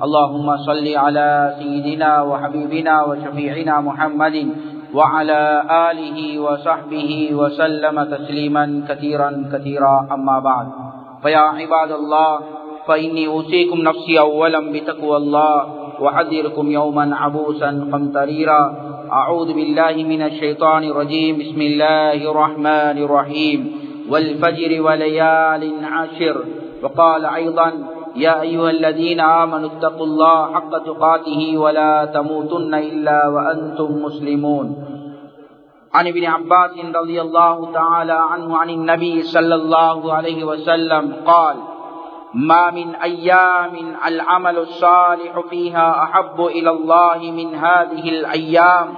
اللهم صل على سيدنا وحبيبنا وشفيعنا محمد وعلى آله وصحبه وسلم تسليما كثيرا كثيرا. أما بعد فيا عباد الله فإني أوصيكم نفسي أولا بتقوى الله وحذركم يوما عبوسا قمطريرا. أعوذ بالله من الشيطان الرجيم. بسم الله الرحمن الرحيم. والفجر وليال عشر. وقال أيضا يا أيها الذين آمنوا اتقوا الله حق تقاته ولا تموتن إلا وأنتم مسلمون. عن ابن عباس رضي الله تعالى عنه عن النبي صلى الله عليه وسلم قال ما من أيام العمل الصالح فيها أحب إلى الله من هذه الأيام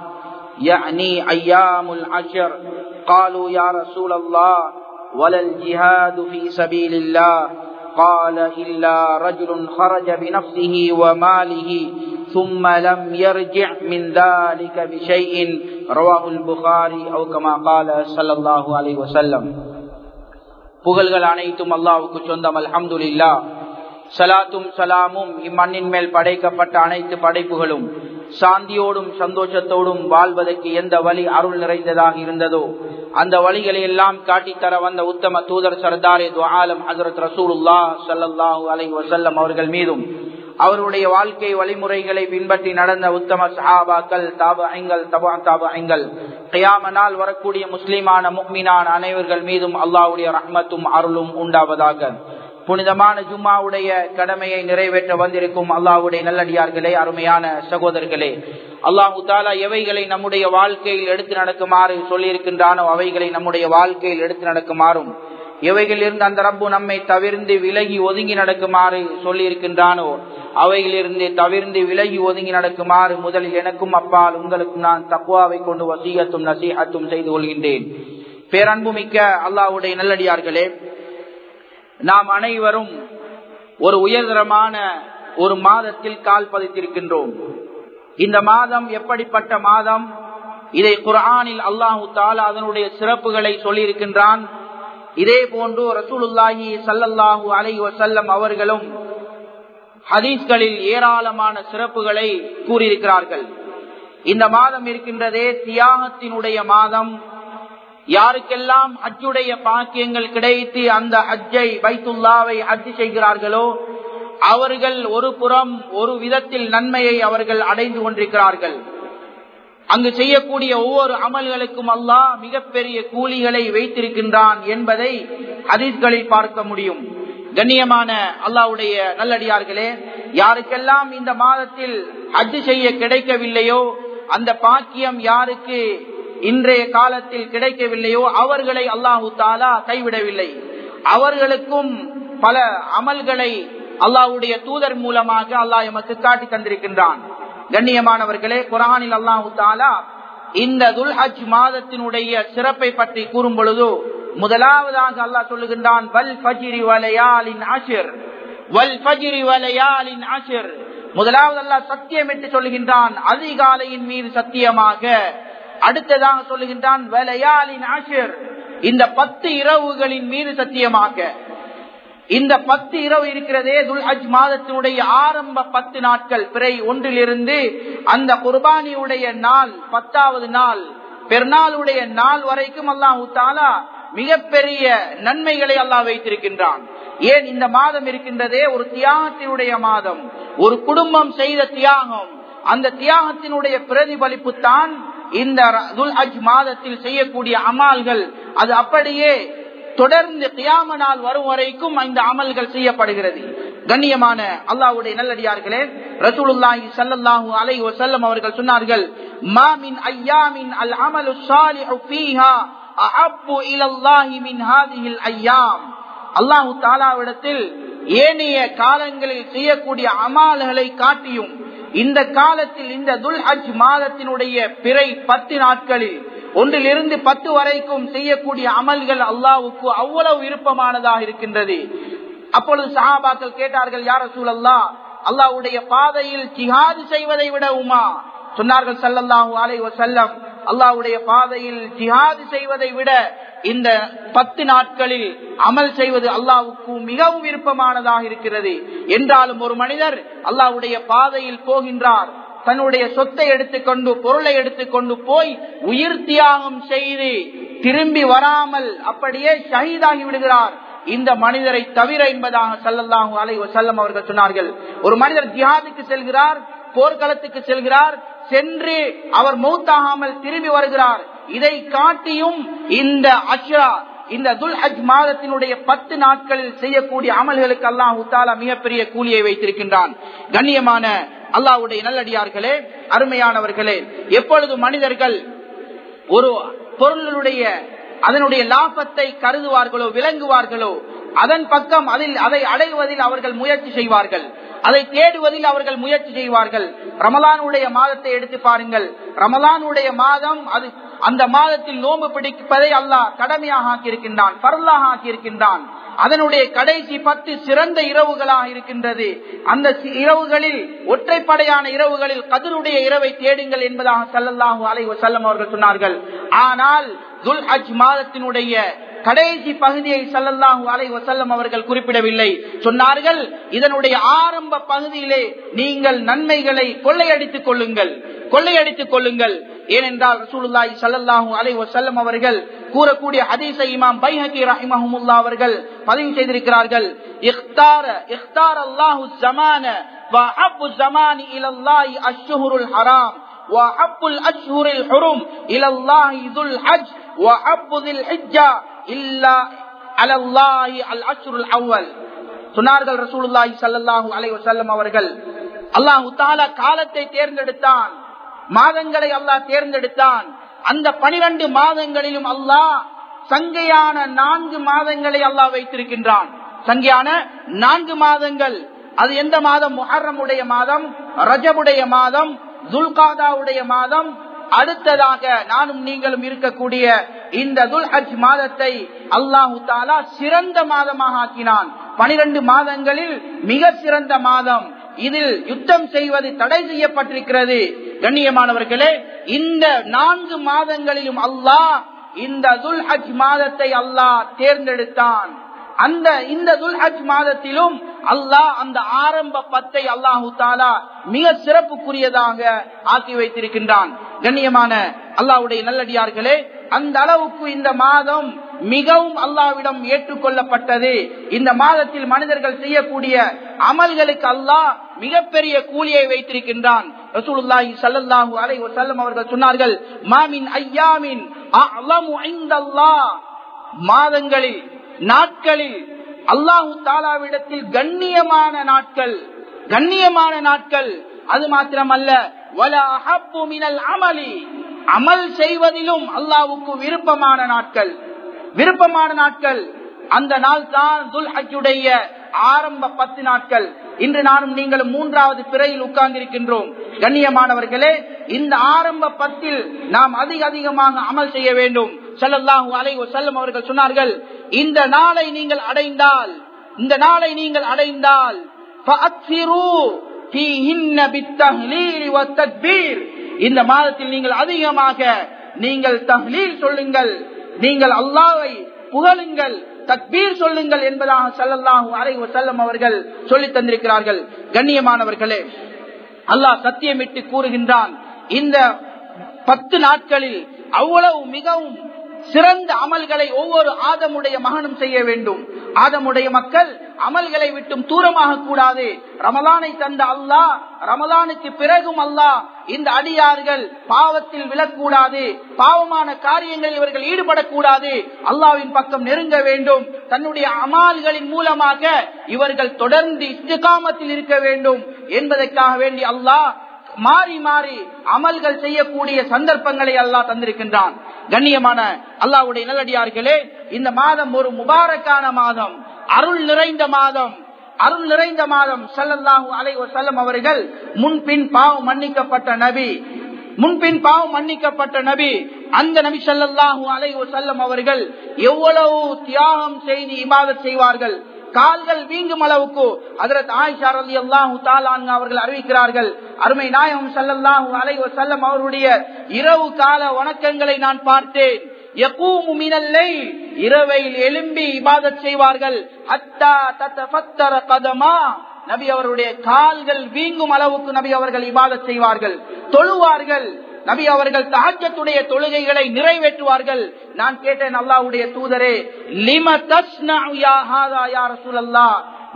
يعني أيام العشر. قالوا يا رسول الله ولا الجهاد في سبيل الله قال إلا رجل خرج بنفسه وماله ثم لم يرجع من ذلك بشيء رواه البخاري أو كما قال صلى الله عليه وسلم புகழ்கள் அனைத்தும் அல்லாவுக்கு சொந்தம் அல்ஹம்துலில்லா சலாத்தும் சலாமும் இம்மண்ணின் மேல் படைக்கப்பட்ட அனைத்து படைப்புகளும் சாந்தியோடும் சந்தோஷத்தோடும் வாழ்வதற்கு எந்த வழி அருள் நிறைந்ததாக இருந்ததோ அந்த வழிகளை எல்லாம் காட்டித்தர வந்த உத்தம தூதர் சர்தாரே துவாலம் ஹசரத் ரசூலுல்லா சல்லாஹூ அலை வசல்லம் அவர்கள் மீதும் அவருடைய வாழ்க்கை வழிமுறைகளை பின்பற்றி நடந்த உத்தம சஹாபாக்கள் தாபங்கள் தபா தாபங்கள் கையாமனால் வரக்கூடிய முஸ்லிமான முக்மினான அனைவர்கள் மீதும் அல்லாவுடைய ரஹ்மத்தும் அருளும் உண்டாவதாக. புனிதமான ஜும்மாவுடைய கடமையை நிறைவேற்ற வந்திருக்கும் அல்லாவுடைய நல்லடியார்களே அருமையான சகோதரர்களே. அல்லாஹு தாலா எவைகளை நம்முடைய வாழ்க்கையில் எடுத்து நடக்குமாறு சொல்லியிருக்கின்றானோ அவைகளை நம்முடைய வாழ்க்கையில் எடுத்து நடக்குமாறும் எவைகளிலிருந்து அந்த ரப்பு நம்மை தவிர்ந்து விலகி ஒதுங்கி நடக்குமாறு சொல்லியிருக்கின்றானோ அவைகளிலிருந்து தவிர்ந்து விலகி ஒதுங்கி நடக்குமாறு முதலில் எனக்கும் அப்பால் உங்களுக்கும் நான் தக்குவாவை கொண்டு வசீகத்தும் நசீகத்தும் செய்து கொள்கின்றேன். பேரன்புமிக்க அல்லாவுடைய நல்லடியார்களே நாம் அனைவரும் ஒரு உயர்தரமான ஒரு மாதத்தில் கால் பதித்திருக்கின்றோம். இந்த மாதம் எப்படிப்பட்ட மாதம்? இதை குரானில் அல்லாஹு தாலா அதனுடைய சிறப்புகளை சொல்லியிருக்கின்றான். இதே போன்று ரசூலுல்லாஹி சல்லல்லாஹு அலை வசல்லம் அவர்களும் ஹதீஸ்களில் ஏராளமான சிறப்புகளை கூறியிருக்கிறார்கள். இந்த மாதம் இருக்கின்றதே தியாகத்தினுடைய மாதம். யாருக்கெல்லாம் ஹஜ்ஜுடைய பாக்கியங்கள் கிடைத்து அந்த ஹஜ்ஜை பைத்துல்லாவை ஹஜ் செய்கிறார்களோ அவர்கள் ஒரு புறம் ஒரு விதத்தில் நன்மையை அவர்கள் அடைந்து கொண்டிருக்கிறார்கள். அங்கு செய்யக்கூடிய ஒவ்வொரு அமல்களுக்கும் அல்லாஹ் மிகப்பெரிய கூலிகளை வைத்திருக்கின்றான் என்பதை ஹதீஸ்களில் பார்க்க முடியும். கண்ணியமான அல்லாவுடைய நல்லடியார்களே யாருக்கெல்லாம் இந்த மாதத்தில் ஹஜ் செய்ய கிடைக்கவில்லையோ அந்த பாக்கியம் யாருக்கு இன்றைய காலத்தில் கிடைக்கவில்லையோ அவர்களை அல்லாஹு தாலா கைவிடவில்லை. அவர்களுக்கும் பல அமல்களை அல்லாஹுடைய தூதர் மூலமாக அல்லாஹ் எமக்கு காட்டி தந்திருக்கின்றான். கண்ணியமானவர்களே குரானில் அல்லாஹு தாலா இந்த துல்ஹஜ் மாதத்தினுடைய சிறப்பை பற்றி கூறும் பொழுது முதலாவதாக அல்லாஹ் சொல்லுகின்றான் வல் ஃபஜிரி வலையாலின் ஆஷிர் வல் ஃபஜிரி வலையாலின் ஆஷிர் முதலாவது அல்லாஹ் சத்தியம் என்று சொல்லுகின்றான் அதிகாலையின் மீது சத்தியமாக அடுத்ததாக சொல்லுகின்றான் வலையாளின் ஆசிர் இந்த பத்து இரவுகளின் மீது சத்தியமாக இந்த பத்து இரவு இருக்கிறதே துல் அஜ் மாதத்தினுடைய ஆரம்ப பத்து நாட்கள் பிறை ஒன்றிலிருந்து அந்த குர்பானியுடைய நாள் பத்தாவது நாள் பெருநாளுடைய நாள் வரைக்கும் அல்லாஹு தாலா மிகப்பெரிய நன்மைகளை அல்லாஹ் வைத்திருக்கின்றான். ஏன் இந்த மாதம் இருக்கின்றதே? ஒரு தியாகத்தினுடைய மாதம் ஒரு குடும்பம் செய்த தியாகம் அந்த தியாகத்தினுடைய பிரதிபலிப்பு தான் இந்த துல் அஜ் மாதத்தில் செய்யக்கூடிய அமால்கள் அது அப்படியே தொடர்ந்து கியாம நாள் வரும் வரைக்கும் இந்த அமல்கள் செய்யப்படுகிறது. கண்ணியமான அல்லாவுடைய நல்லடியார்களே ரசூலுல்லாஹி ஸல்லல்லாஹு அலைஹி வஸல்லம் அவர்கள் சொன்னார்கள் மாமின் ஐயாமின் அல் அமலு ஸாலிஹு ஃபீஹா அஹப்பு இலல்லாஹி மின் ஹாதிஹில் ஐயாம். அல்லாஹ் தஆலாவிடத்தில் ஏனைய காலங்களில் செய்யக்கூடிய அமால்களை காட்டியும் இந்த காலத்தில் இந்த துல் ஹஜ் மாதத்தினுடைய பிறை பத்து நாட்களில் ஒன்றிலிருந்து பத்து வரைக்கும் செய்யக்கூடிய அமல்கள் அல்லாவுக்கு அவ்வளவு விருப்பமானதாக இருக்கின்றது. அப்பொழுது சஹாபாக்கள் கேட்டார்கள் யார சூழல்லா அல்லாவுடைய பாதையில் ஜிஹாது செய்வதை விடவுமா? சொன்னார்கள் சல்லல்லாஹூ அலை வசல்லம் அல்லாவுடைய பாதையில் ஜிஹாது செய்வதை விட இந்த பத்து நாட்களில் அமல் செய்வது அல்லாவுக்கு மிகவும் விருப்பமானதாக இருக்கிறது. என்றாலும் ஒரு மனிதர் அல்லாவுடைய பாதையில் போகின்றார் தன்னுடைய சொத்தை எடுத்துக்கொண்டு பொருளை எடுத்துக்கொண்டு போய் உயிர் தியாகம் செய்து திரும்பி வராமல் அப்படியே ஷஹீதாகி விடுகிறார். இந்த மனிதரை தவிர என்பதாக சல்லல்லாஹு அலை வசல்லம் அவர்கள் சொன்னார்கள். ஒரு மனிதர் ஜிஹாதுக்கு செல்கிறார் போர்க்களத்துக்கு செல்கிறார் சென்று அவர் மௌத்தாகாமல் திரும்பி வருகிறார். இதை காட்டியும் இந்த அஷ்ரா இந்த துல் ஹஜ் மாதத்தினுடைய பத்து நாட்களில் செய்யக்கூடிய அமல்களுக்கு அல்லாஹ் உத்தாலா மிகப்பெரிய கூலியை வைத்திருக்கின்றான். கண்ணியமான அல்லாவுடைய நல்லடியார்களே அருமையானவர்களே எப்பொழுது மனிதர்கள் ஒரு பொருளுடைய அதனுடைய லாபத்தை கருதுவார்களோ விளங்குவார்களோ அதன் பக்கம் அதில் அதை அடைவதில் அவர்கள் முயற்சி செய்வார்கள். அதை தேடுவதில் அவர்கள் முயற்சி செய்வார்கள். ரமலானுடைய மாதத்தை எடுத்து பாருங்கள். ரமலானுடைய மாதம் அது அந்த மாதத்தில் நோம்பு பிடிப்பதை அல்லாஹ் கடமையாக ஆக்கியிருக்கின்றான் பரலாக ஆக்கியிருக்கின்றான். அதனுடைய கடைசி பத்து சிறந்த இரவுகளாக இருக்கின்றது. அந்த இரவுகளில் ஒற்றைப்படையான இரவுகளில் கதிருடைய இரவை தேடுங்கள் என்பதாக சல்லல்லாஹு அலை வசல்லம் அவர்கள் சொன்னார்கள். ஆனால் துல் அஜ் மாதத்தினுடைய கடைசி பகுதியை சல்லல்லாஹு அலை வசல்லம் அவர்கள் குறிப்பிடவில்லை சொன்னார்கள் இதனுடைய ஆரம்ப பகுதியிலே நீங்கள் நன்மைகளை கொள்ளையடித்துக் கொள்ளுங்கள் கொள்ளையடித்துக் கொள்ளுங்கள் ஏனென்றால் ரசூலுல்லாஹி ஸல்லல்லாஹு அலைஹி வஸல்லம் அவர்கள் கூறக்கூடிய ஹதீஸை இமாம் பைஹகி ரஹிமஹுல்லாஹ் அவர்கள் பதிவு செய்திருக்கிறார்கள் இக்தார இக்தார அல்லாஹு ஸமான வ அப்பு ஸமானி இலல்லாஹி அஷ்ஹுருல் ஹராம் وحب الأشهر الحرم إلى الله ذو الحج وحب ذي الحجة இல்லா அலல்லாஹி அல் அவ்வல் சொன்னார்கள் ரசூலுல்லாஹி சல்லல்லாஹு அலைஹி வஸல்லம் அவர்கள். அல்லாஹ் தாலா காலத்தை தேர்ந்தெடுத்தான். மாதங்களை அல்லாஹ் தேர்ந்தெடுத்தான். அந்த பனிரெண்டு மாதங்களிலும் அல்லாஹ் சங்கையான நான்கு மாதங்களை அல்லாஹ் வைத்திருக்கின்றான். சங்கையான நான்கு மாதங்கள். அது எந்த மாதம்? முஹர்ரம் உடைய மாதம் ரஜபுடைய மாதம் துல்காதாவுடைய மாதம் அடுத்ததாக நானும் நீங்களும் இருக்கக்கூடிய இந்த துல்ஹஜ் மாதத்தை அல்லாஹு தாலா சிறந்த மாதமாக ஆக்கினான். பனிரெண்டு மாதங்களில் மிக சிறந்த மாதம். இதில் யுத்தம் செய்வது தடை செய்யப்பட்டிருக்கிறது. கண்ணியமானவர்களே இந்த நான்கு மாதங்களிலும் அல்லாஹ் இந்த துல்ஹஜ் மாதத்தை அல்லாஹ் தேர்ந்தெடுத்தான். அந்த இந்த துல்ஹஜ் மாதத்திலும் அல்லாஹ் அந்த ஆரம்ப பத்தை அல்லாஹு தாலா மிக சிறப்புக்குரியதாக ஆக்கி வைத்திருக்கின்றான். கண்ணியமான அல்லாவுடைய நல்லடியார்களே அந்த அளவுக்கு இந்த மாதம் மிகவும் அல்லாவிடம் ஏற்றுக்கொள்ளப்பட்டது. இந்த மாதத்தில் மனிதர்கள் செய்யக்கூடிய அமல்களுக்கு அல்லாஹ் மிகப்பெரிய கூலியை வைத்திருக்கின்றான். ரசூலுல்லாஹி ஸல்லல்லாஹு அலைஹி வஸல்லம் அவர்கள் சொன்னார்கள் மாமின் ஐயாமின் அலமு இந்தல்லாஹ் மாதங்களில் நாட்களில் அல்லாஹு தாலாவிடத்தில் கண்ணியமான நாட்கள் கண்ணியமான நாட்கள். அது மாத்திரமல்ல அமலி. அமல் செய்வதிலும் அல்லாவுக்கு விருப்பமான நாட்கள். விருப்பமான நாட்கள். அந்த நாள் தான் துல் ஹஜ்ஜுடைய ஆரம்ப பத்து நாட்கள். இன்று நானும் நீங்களும் மூன்றாவது பிறையில் உட்கார்ந்திருக்கின்றோம். கண்ணியமானவர்களே இந்த ஆரம்ப பத்தில் நாம் அதிக அதிகமாக அமல் செய்ய வேண்டும். சல்லல்லாஹு அலை செல்லும் அவர்கள் சொன்னார்கள் இந்த நாளை நீங்கள் அடைந்தால் இந்த நாளை நீங்கள் அடைந்தால் இந்த மாதத்தில் நீங்கள் அதிகமாக நீங்கள் தஹ்லீல் சொல்லுங்கள் நீங்கள் அல்லாவை புகழுங்கள் தக்பீர் சொல்லுங்கள் என்பதாக சல்லல்லாஹு அலை செல்லம் அவர்கள் சொல்லி தந்திருக்கிறார்கள். கண்ணியமானவர்களே அல்லாஹ் சத்தியமிட்டு கூறுகின்றான் இந்த பத்து நாட்களில் அவ்வளவு மிகவும் சிறந்த அமல்களை ஒவ்வொரு ஆதமுடைய மகனும் செய்ய வேண்டும். ஆதமுடைய மக்கள் அமல்களை விட்டும் தூரமாக கூடாது ரமலானை தந்த அல்லாஹ் ரமலானுக்கு பிறகும் அல்லாஹ் இந்த அடியார்கள் பாவத்தில் விழக்கூடாது. பாவமான காரியங்களில் இவர்கள் ஈடுபடக்கூடாது. அல்லாவின் பக்கம் நெருங்க வேண்டும். தன்னுடைய அமால்களின் மூலமாக இவர்கள் தொடர்ந்து இஷ்டகாமத்தில் இருக்க வேண்டும் என்பதற்காக வேண்டி அல்லாஹ் மாறி மாறி அமல்கள் செய்யக்கூடிய சந்தர்ப்பங்களை அல்லாஹ் தந்திருக்கின்றான். கண்ணியமான அல்லாவுடைய நல்லடியார்களே இந்த மாதம் ஒரு முபாரக்கான மாதம். அருள் நிறைந்த மாதம். அருள் நிறைந்த மாதம். சல்லல்லாஹு அலை வசல்லம் அவர்கள் முன்பின் பாவம் மன்னிக்கப்பட்ட நபி. முன்பின் பாவம் மன்னிக்கப்பட்ட நபி. அந்த நபி சல்லாஹூ அலை வசல்லம் அவர்கள் எவ்வளவு தியாகம் செய்து இபாதத் செய்வார்கள். கால்கள் வீங்கும் அளவுக்கு அதரத் ஆயிஷா அலி அல்லாஹு தாலான் அவர்கள் அறிவிக்கிறார்கள். அருமை நாயகம் சல்லல்லாஹு அலை வசல்லம் அவருடைய இரவு கால வணக்கங்களை நான் பார்த்தேன். இரவையில் எழும்பி இபாதத் செய்வார்கள். தத்த நபி அவருடைய கால்கள் வீங்கும் அளவுக்கு நபி அவர்கள் இபாதத் செய்வார்கள். தொழுவார்கள். நபி அவர்கள் தாக்கத்துடைய தொழுகைகளை நிறைவேற்றுவார்கள். நான் கேட்டேன் அல்லாவுடைய தூதரே லிம தஸ்னா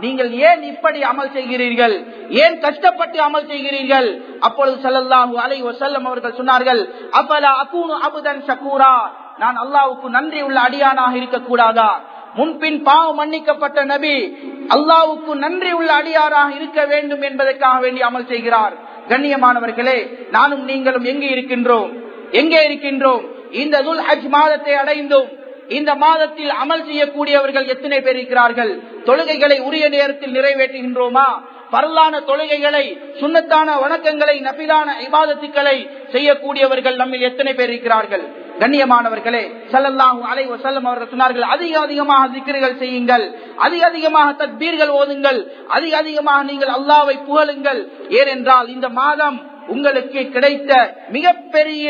நீங்கள் ஏன் இப்படி அமல் செய்கிறீர்கள்? ஏன் கஷ்டப்பட்டு அமல் செய்கிறீர்கள்? அப்பொழுது சல்லல்லாஹு அலை வசல்லம் அவர்கள் சொன்னார்கள் அப்பலா அபுதன் சக்கூரா நான் அல்லாவுக்கு நன்றி உள்ள அடியானாக இருக்கக்கூடாதா? முன்பின் பாவம் மன்னிக்கப்பட்ட நபி அல்லாவுக்கு நன்றி உள்ள அடியாராக இருக்க வேண்டும் என்பதற்காக வேண்டி அமல் செய்கிறார். கண்ணியமானவர்களே நானும் நீங்களும் எங்கே இருக்கின்றோம்? எங்கே இருக்கின்றோம்? இந்த துல் ஹஜ் மாதத்தை அடைந்தோம் இந்த மாதத்தில் அமல் செய்யக்கூடியவர்கள் எத்தனை பேர் இருக்கிறார்கள்? தொழுகைகளை உரிய நேரத்தில் நிறைவேற்றுகின்றோமா? பரலான தொழுகைகளை சுண்ணத்தான வணக்கங்களை நபிலான இபாதத்துக்களை செய்யக்கூடியவர்கள் நம்மில் எத்தனை பேர் இருக்கிறார்கள்? கண்ணியமானவர்களே சல்லல்லாஹு அலை வசல்லம் அவர்கள் சொன்னார்கள் அதிக அதிகமாக திக்கர்கள் செய்யுங்கள் அதிக அதிகமாக தத்பீர்கள் ஓதுங்கள் அதிக அதிகமாக நீங்கள் அல்லாவை புகழுங்கள். ஏனென்றால் இந்த மாதம் உங்களுக்கு கிடைத்த மிகப்பெரிய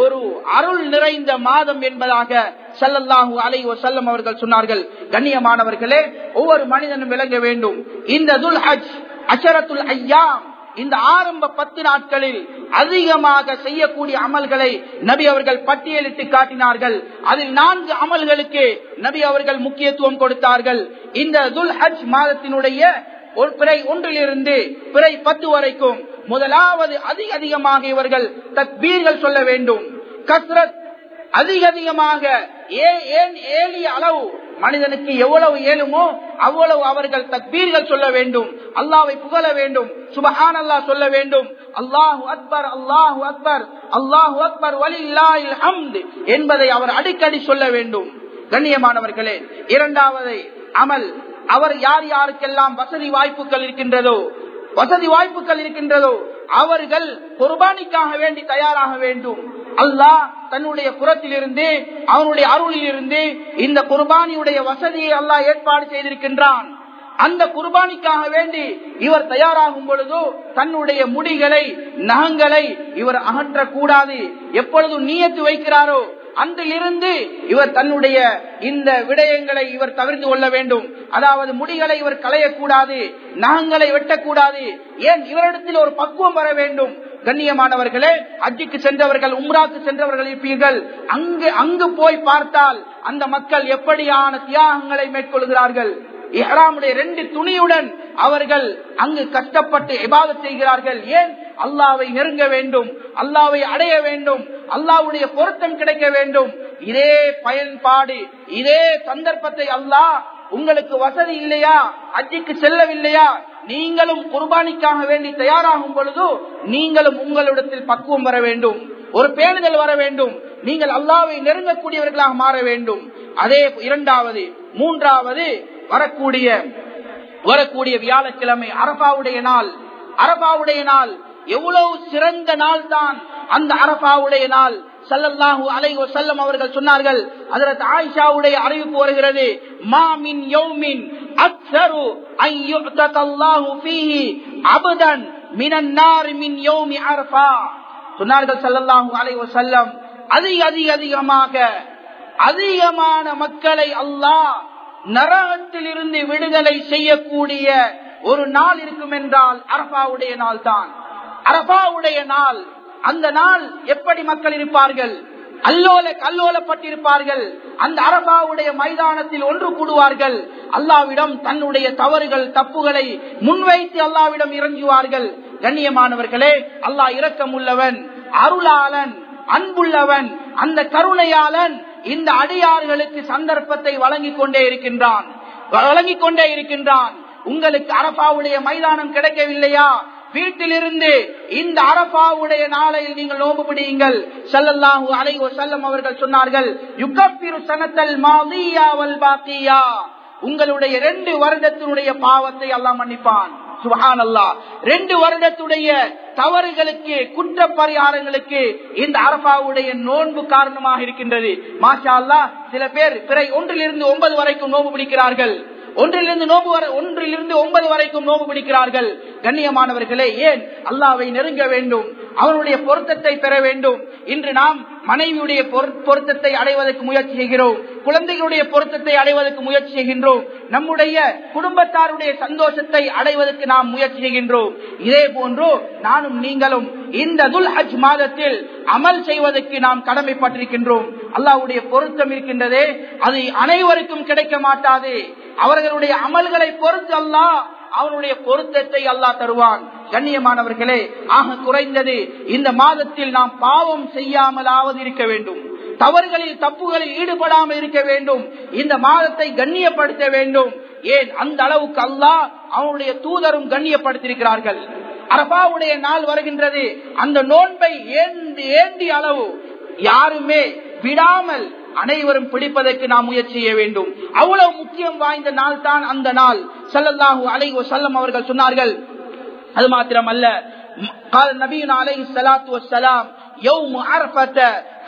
ஒரு அருள் நிறைந்த மாதம் என்பதாக சல்லல்லாஹு அலை வசல்லம் அவர்கள் சொன்னார்கள். கண்ணியமானவர்களே ஒவ்வொரு மனிதனும் விளங்க வேண்டும். இந்த துல் ஹஜ் அஷரத்துல் ஐயாம் இந்த ஆரம்ப பத்து நாட்களில் அதிகமாக செய்யக்கூடிய அமல்களை நபி அவர்கள் பட்டியலிட்டு காட்டினார்கள். அதில் நான்கு அமல்களுக்கு நபி அவர்கள் முக்கியத்துவம் கொடுத்தார்கள். இந்த துல் ஹஜ் மாதத்தினுடைய ஒரு பிறை ஒன்றிலிருந்து பிறை பத்து வரைக்கும் முதலாவது அதிக அதிகமாக இவர்கள் தக்பீர்கள் சொல்ல வேண்டும். கஸ்ரத் அதிக அதிகமாக ஏன் ஏழிய அளவு மனிதனுக்கு எவ்வளவு இயலுமோ அவ்வளவு அவர்கள் தக்பீர்கள் சொல்ல வேண்டும். அல்லாவை புகழ வேண்டும். சுபஹான் அல்லா சொல்ல வேண்டும். அல்லாஹு அக்பர் அல்லாஹு அக்பர் அல்லாஹு அக்பர் வலில்லாஹில் ஹம்த் என்பதை அவர் அடிக்கடி சொல்ல வேண்டும். கண்ணியமானவர்களே இரண்டாவது அமல் அவர் யார் யாருக்கெல்லாம் வசதி வாய்ப்புகள் இருக்கின்றதோ வசதி வாய்ப்புகள் இருக்கின்றதோ அவர்கள் குர்பானிக்காக வேண்டி தயாராக வேண்டும். அல்லாஹ் தன்னுடைய புறத்திலிருந்து அவனுடைய அருளிலிருந்து இந்த குர்பானியுடைய வசதியை அல்லாஹ் ஏற்பாடு செய்திருக்கின்றான். அந்த குர்பானிக்காக வேண்டி இவர் தயாராகும் பொழுதோ தன்னுடைய முடிகளை நகங்களை இவர் அகற்றக்கூடாது. எப்பொழுதும் நீயத்து வைக்கிறாரோ அன்றிலிருந்து இவர் தன்னுடைய இந்த விடயங்களை இவர் தவிர்த்து கொள்ள வேண்டும். அதாவது முடிகளை இவர் களையக்கூடாது நகங்களை வெட்டக்கூடாது. ஏன்? இவரிடத்தில் ஒரு பக்குவம் வர வேண்டும். கண்ணியமானவர்களே அஜிக்கு சென்றவர்கள் உம்ராக்கு சென்றவர்கள் இருப்பீர்கள். அங்கு அங்கு போய் பார்த்தால் அந்த மக்கள் எப்படியான தியாகங்களை மேற்கொள்கிறார்கள். இஹராமுடைய ரெண்டு துணியுடன் அவர்கள் அங்கு கஷ்டப்பட்டு இபாதத் செய்கிறார்கள். ஏன்? அல்லாவை நெருங்க வேண்டும் அல்லாவை அடைய வேண்டும் அல்லாவுடைய பொருத்தம் கிடைக்க வேண்டும். இதே பயன்பாடு இதே சந்தர்ப்பத்தை அல்லாஹ் உங்களுக்கு வசதி இல்லையா? அஜிக்கு செல்லவில்லையா? நீங்களும் குர்பானிக்காக வேண்டி தயாராகும் பொழுது நீங்களும் உங்களிடத்தில் பக்குவம் வர வேண்டும். ஒரு பேணுதல் வர வேண்டும். நீங்கள் அல்லாவை நெருங்கக்கூடியவர்களாக மாற வேண்டும். அதே இரண்டாவது மூன்றாவது வரக்கூடிய வரக்கூடிய வியாழக்கிழமை அரபாவுடைய நாள். அரபாவுடைய நாள் எவ்வளவு சிறந்த நாள் தான் அந்த அரபாவுடைய நாள் சல்லல்லாஹு அலை செல்லம் அவர்கள் சொன்னார்கள் அதற்கு ஆயிஷாவுடைய அறிவிப்பு வருகிறது மாமின் யௌமின் அக்சரு அன் யுஅதல்லாஹு ஃபீஹி அபதன் மினன் நார் மின் யௌமி அரஃபா சொன்னார்கள் சல்லல்லாஹு அலைஹி வஸல்லம் அதிக அதிக அதிகமாக அதிகமான மக்களை அல்லாஹ் நரகத்தில் இருந்து விடுதலை செய்யக்கூடிய ஒரு நாள் இருக்கும் என்றால் அரபாவுடைய நாள் தான் அரபாவுடைய நாள் அந்த நாள் எப்படி மக்கள் இருப்பார்கள்? அல்லோல கல்லோலப்பட்டிருப்பார்கள். அந்த அரபாவுடைய மைதானத்தில் ஒன்று கூடுவார்கள். அல்லாவிடம் தன்னுடைய தவறுகள் தப்புகளை முன்வைத்து அல்லாவிடம் இறங்குவார்கள். கண்ணியமானவர்களே அல்லாஹ் இரக்கம் உள்ளவன் அருளாளன் அன்புள்ளவன் அந்த கருணையாளன் இந்த அடியார்களுக்கு சந்தர்ப்பத்தை வழங்கிக் கொண்டே இருக்கின்றான். வழங்கிக் கொண்டே இருக்கின்றான். உங்களுக்கு அரபாவுடைய மைதானம் கிடைக்கவில்லையா? வீட்டிலிருந்து இந்த அரபாவுடைய நாளையில் நீங்கள் நோம்பு பிடியுங்கள் சல்லல்லாஹு அலைஹி வஸல்லம் அவர்கள் சொன்னார்கள் யுகப்பிரு சனத்தல் மாதியாவல் பாக்கியா உங்களுடைய ரெண்டு வருடத்தினுடைய பாவத்தை அல்லாஹ் மன்னிப்பான். சுஹான் அல்லா ரெண்டு வருடத்துடைய தவறுகளுக்கு குற்ற பரிகாரங்களுக்கு இந்த அரபாவுடைய நோன்பு காரணமாக இருக்கின்றது. மாஷா அல்லா சில பேர் பிறை ஒன்றிலிருந்து ஒன்பது வரைக்கும் நோன்பு பிடிக்கிறார்கள். ஒன்றிலிருந்து நோம்பு வரை ஒன்றிலிருந்து ஒன்பது வரைக்கும் நோம்பு பிடிக்கிறார்கள். கண்ணியமானவர்களே ஏன்? அல்லாவை நெருங்க வேண்டும். அவனுடைய பொருத்தத்தை பெற வேண்டும். இன்று நாம் மனைவியுடைய பொருத்தத்தை அடைவதற்கு முயற்சி செய்கிறோம். குழந்தைகளுடைய பொருத்தத்தை அடைவதற்கு முயற்சி செய்கின்றோம். நம்முடைய குடும்பத்தாருடைய சந்தோஷத்தை அடைவதற்கு நாம் முயற்சி செய்கின்றோம். இதே போன்று நானும் நீங்களும் இந்த துல் ஹஜ் மாதத்தில் அமல் செய்வதற்கு நாம் கடமைப்பட்டிருக்கின்றோம். அல்லாவுடைய பொருத்தம் இருக்கின்றதே அது அனைவருக்கும் கிடைக்க மாட்டாது. அவர்களுடைய அமல்களை பொறுத்து அல்லாஹ் அவனுடைய பொருத்தத்தை அல்லாஹ் தருவான். கண்ணியமானவர்களே ஆக குறைந்தது இந்த மாதத்தில் நாம் பாவம் செய்யாமலாவது இருக்க வேண்டும். தவறுகளில் தப்புகளில் ஈடுபடாமல் இருக்க வேண்டும். இந்த மாதத்தை கண்ணியப்படுத்த வேண்டும். ஏன்? அந்த அளவுக்கு அல்லாஹ் அவனுடைய தூதரும் கண்ணியப்படுத்தியிருக்கிறார்கள். அரபாவுடைய நாள் வருகின்றது. அந்த நோன்பை ஏந்தி ஏந்தி அளவு யாருமே விடாமல் அனைவரும் பிடிப்பதற்கு நாம் முயற்சி செய்ய வேண்டும் அவ்வளவு முக்கியம் வாய்ந்த நாள் தான் அந்த நாள் சல்லல்லாஹு அலைஹி வஸல்லம் அவர்கள் சொன்னார்கள் அது மாத்திரம் அல்ல قال نبينا عليه الصلاه والسلام يوم عرفه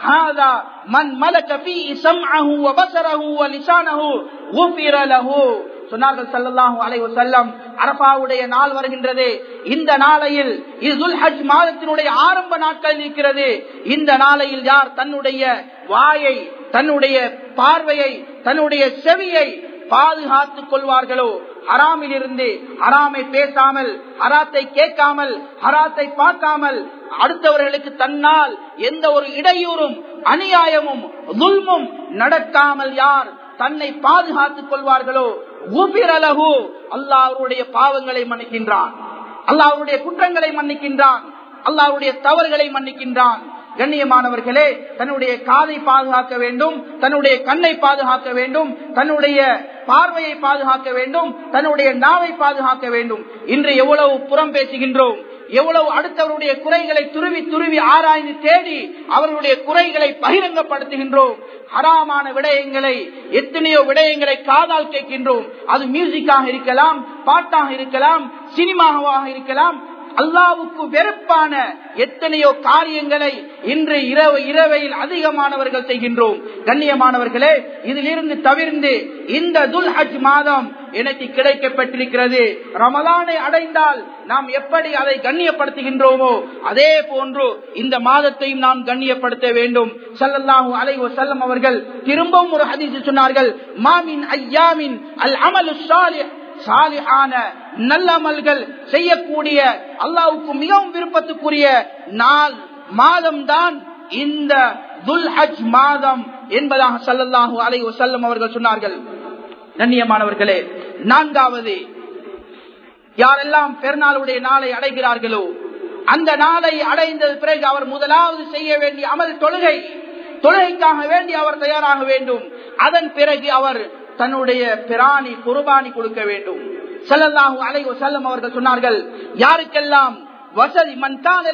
هذا من ملك فيه سمعه وبصره ولسانه غفر له சொன்னார்கள் சல்லல்லாஹு அலைஹி வஸல்லம் அரபாவுடைய நாள் வருகின்றது இந்த நாளையில் இதுல் ஹஜ் மாதத்தினுடைய ஆரம்ப நாட்கள் இருக்கிறது இந்த நாளையில் யார் தன்னுடைய வாயை தன்னுடைய பார்வையை தன்னுடைய செவியை பாதுகாத்துக் கொள்வார்களோ? ஹராமில் இருந்து ஹராமை பேசாமல் ஹராத்தை கேட்காமல் ஹராத்தை பார்க்காமல் அடுத்தவர்களுக்கு தன்னால் எந்த ஒரு இடையூறும் அநியாயமும் துல்மும் நடக்காமல் யார் தன்னை பாதுகாத்துக் கொள்வார்களோ? உபிரலகு அல்லாஹ் அவருடைய பாவங்களை மன்னிக்கின்றான். அல்லாஹ் அவருடைய குற்றங்களை மன்னிக்கின்றான். அல்லாஹ் அவருடைய தவறுகளை மன்னிக்கின்றான். கண்ணியமானவர்களே தன்னுடைய காதை பாதுகாக்க வேண்டும் தன்னுடைய கண்ணை பாதுகாக்க வேண்டும் தன்னுடைய பார்வையை பாதுகாக்க வேண்டும் தன்னுடைய நாவை பாதுகாக்க வேண்டும். இன்று எவ்வளவு புறம் பேசுகின்றோம் எவ்வளவு அடுத்தவருடைய குறைகளை துருவி துருவி ஆராய்ந்து தேடி அவர்களுடைய குறைகளை பகிரங்கப்படுத்துகின்றோம். ஹராமான விடயங்களை எத்தனையோ விடயங்களை காதால் கேட்கின்றோம். அது மியூசிக்காக இருக்கலாம் பாட்டாக இருக்கலாம் சினிமாவாக இருக்கலாம் அல்லாவுக்கு வெறுப்பான எத்தனையோ காரியங்களை இன்று இரவு இரவையில் அதிகமானவர்கள் செய்கின்றோம். கண்ணியமானவர்களே இதிலிருந்து தவிர்ந்து இந்த துல் ஹஜ் மாதம் எனக்கு கிடைக்கப்பட்டிருக்கிறது. ரமலானை அடைந்தால் நாம் எப்படி அதை கண்ணியப்படுத்துகின்றோமோ அதே போன்று இந்த மாதத்தையும் நாம் கண்ணியப்படுத்த வேண்டும். சல்லல்லாஹு அலைஹி வஸல்லம் அவர்கள் திரும்பவும் ஒரு ஹதீஸ் சொன்னார்கள் மாமின் ஐயாமின் அல் அமலு சாலிஹ் சாலிஹான நல்லமல்கள் செய்யக்கூடிய அல்லாவுக்கு மிகவும் விருப்பத்துக்குரிய நாள் மாதம் தான் இந்த துல் ஹஜ் மாதம் என்பதாக சல்லல்லாஹு அலை வசல்லம் அவர்கள் சொன்னார்கள். கண்ணியமானவர்களே நான்காவது யாரெல்லாம் பெருநாளுடைய நாளை அடைகிறார்களோ அந்த நாளை அடைந்த பிறகு அவர் முதலாவது செய்ய வேண்டிய அமல் தொழுகை. தொழுகைக்காக வேண்டி அவர் தயாராக வேண்டும். அதன் பிறகு அவர் தன்னுடைய பிராணி குர்பானி கொடுக்க வேண்டும். செல்லல்லாஹு அலை செல்லும் அவர்கள் சொன்னார்கள் யாருக்கெல்லாம் வசதி மன்கான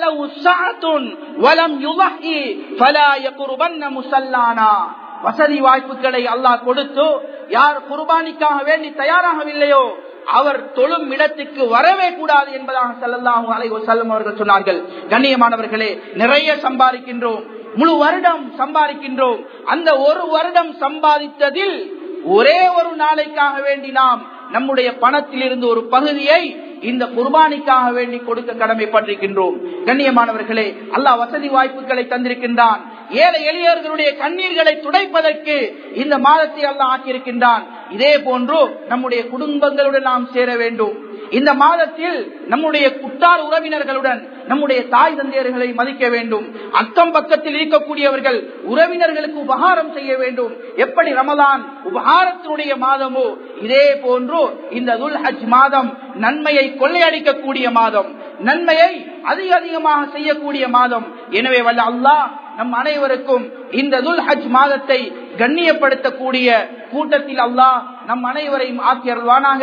வலம் யுவஹி ஃபலா யகுர்பன்ன முஸல்லானா? வசதி வாய்ப்புகளை அல்லாஹ் கொடுத்து யார் குர்பானிக்காக வேண்டி தயாராகவில்லையோ அவர் தொழும் இடத்துக்கு வரவே கூடாது என்பதாக செல்லல்லாஹு அலை செல்லும் அவர்கள் சொன்னார்கள். கண்ணியமானவர்களே நிறைய சம்பாதிக்கின்றோம். முழு வருடம் சம்பாதிக்கின்றோம். அந்த ஒரு வருடம் சம்பாதித்ததில் ஒரே ஒரு நாளைக்காக வேண்டி நாம் நம்முடைய பணத்தில் இருந்து ஒரு பகுதியை இந்த குர்பானிக்காக வேண்டி கொடுக்க கடமைப்பட்டிருக்கின்றோம். கண்ணியமானவர்களே அல்லாஹ் வசதி வாய்ப்புகளை தந்திருக்கின்றான். ஏழை எளியவர்களுடைய கண்ணீர்களை துடைப்பதற்கு இந்த மாதத்தை அல்லாஹ் ஆக்கியிருக்கின்றான். இதே போன்று நம்முடைய குடும்பங்களுடன் நாம் சேர வேண்டும். இந்த மாதத்தில் நம்முடைய குட்டார் உறவினர்களுடன் நம்முடைய தாய் தந்தையர்களை மதிக்க வேண்டும். அக்கம் பக்கத்தில் இருக்கக்கூடியவர்கள் உறவினர்களுக்கு உபகாரம் செய்ய வேண்டும். எப்படி ரமதான் உபகாரத்தினுடைய மாதமோ இதே போன்று இந்த துல் ஹஜ் மாதம் நன்மையை கொள்ளையடிக்கக்கூடிய மாதம் நன்மையை அதிக அதிகமாக செய்யக்கூடிய மாதம். எனவே வல்ல அல்லாஹ் நம் அனைவருக்கும் இந்த துல் ஹஜ் மாதத்தை கண்ணியப்படுத்தக்கூடிய கூட்டத்தில் அல்லாஹ் நம் அனைவரையும் ஆக்கியருள்வானாக